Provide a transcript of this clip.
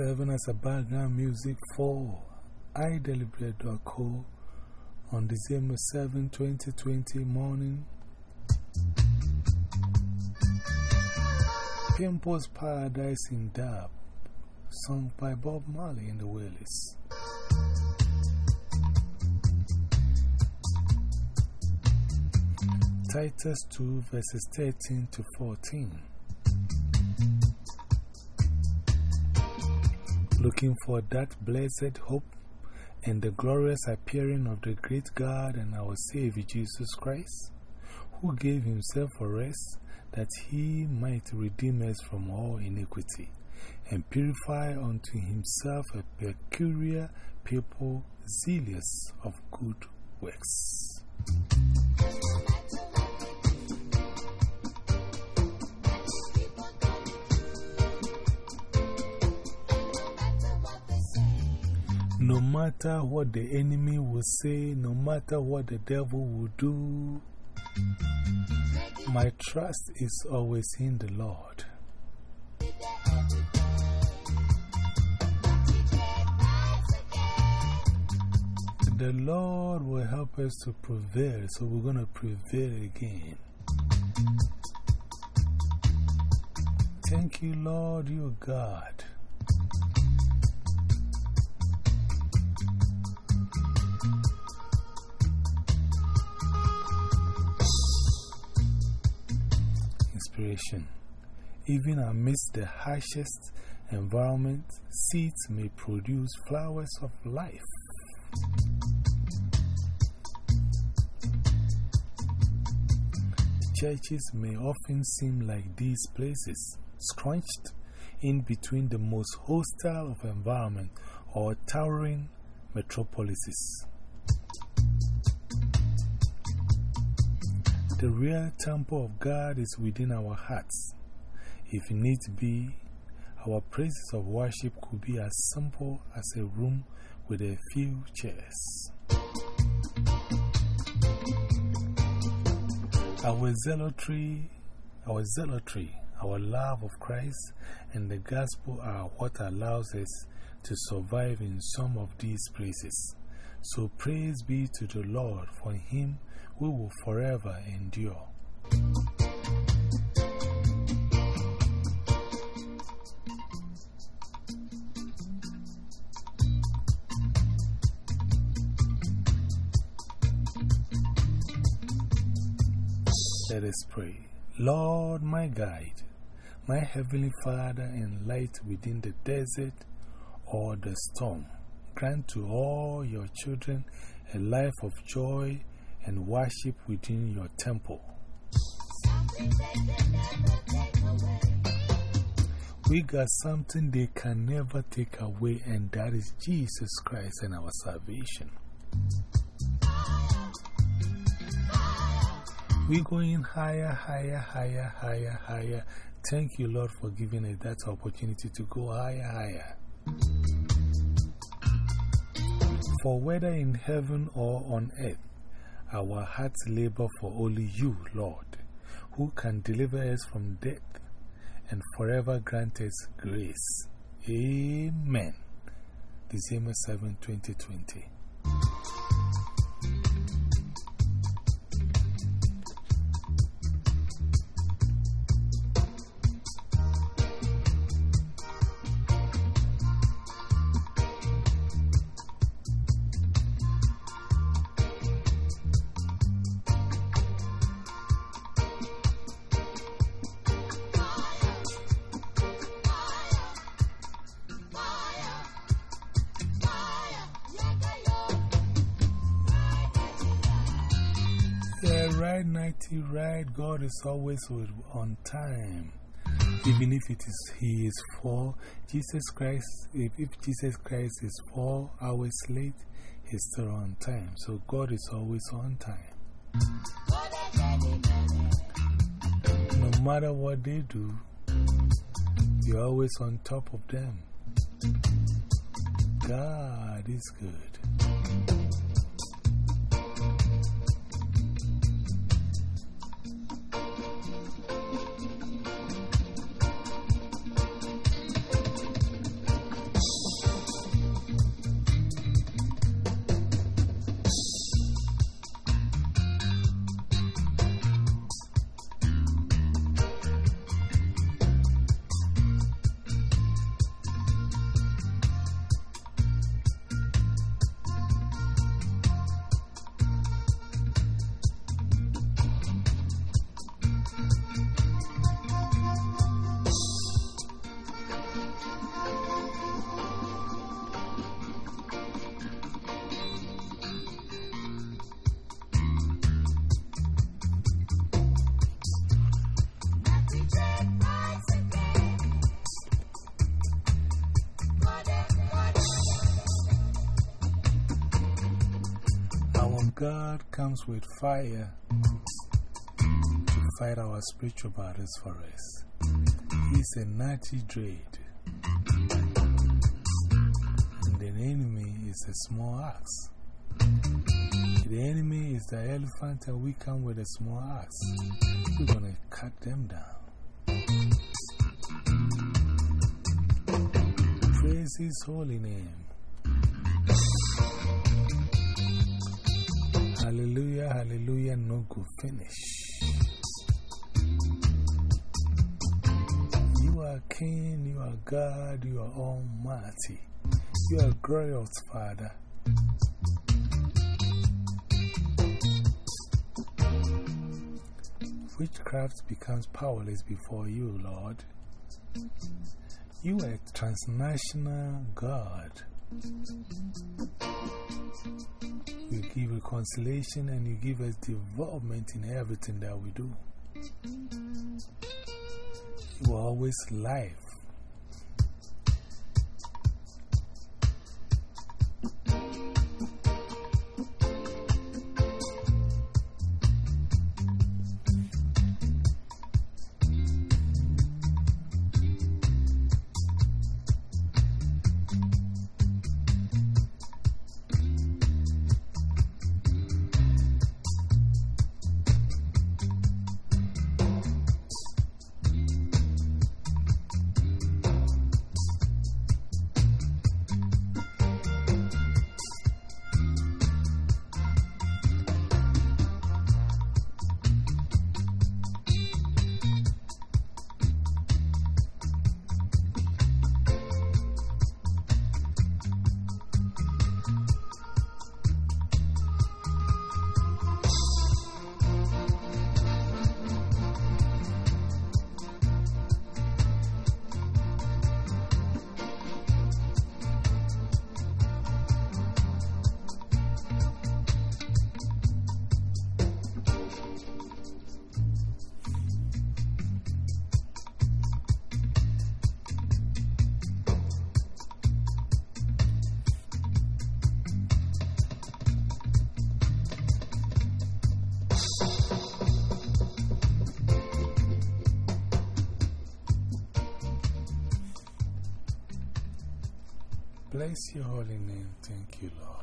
serving as a background music for iDeliberate.co on December 7, 2020 morning. Pimper's Paradise in Dub, sung by Bob Marley and the Wailers. Titus 2 verses 13 to 14. Looking for that blessed hope and the glorious appearing of the great God and our Savior Jesus Christ, who gave Himself for us that He might redeem us from all iniquity and purify unto Himself a peculiar people zealous of good works. No matter what the enemy will say, no matter what the devil will do, my trust is always in the Lord. The Lord will help us to prevail, so we're going to prevail again. Thank you, Lord, your God. Inspiration. Even amidst the harshest environment, seeds may produce flowers of life. Churches may often seem like these places, scrunched in between the most hostile of environment or towering metropolises. The real temple of God is within our hearts. If need be, our praises of worship could be as simple as a room with a few chairs. Our zealotry, our zealotry, our love of Christ and the gospel are what allows us to survive in some of these places. So praise be to the Lord, for Him we will forever endure. Let us pray. Lord, my guide, my heavenly Father, and light within the desert or the storm, grant to all your children a life of joy and worship within your temple. We got something they can never take away, and that is Jesus Christ and our salvation. We're going higher, higher, higher, higher, higher. Thank you, Lord, for giving us that opportunity to go higher, higher. For whether in heaven or on earth, our hearts labor for only you, Lord, who can deliver us from death and forever grant us grace. Amen. December 7, 2020. Right, 90, right. God is always on time. Even if it is, He is four, Jesus Christ, if, if Jesus Christ is four hours late, He's still on time. So God is always on time. No matter what they do, you're always on top of them. God is good. God comes with fire to fight our spiritual battles for us. He's a natty dread. And the enemy is a small axe. The enemy is the elephant, and we come with a small axe. We're going to cut them down. Praise His holy name. Hallelujah, hallelujah, no good finish. You are King, you are God, you are Almighty. You are glorious Father. Witchcraft becomes powerless before you, Lord. You are a transnational God. You give reconciliation and you give us development in everything that we do. You are always life. Bless your holy name. Thank you, Lord.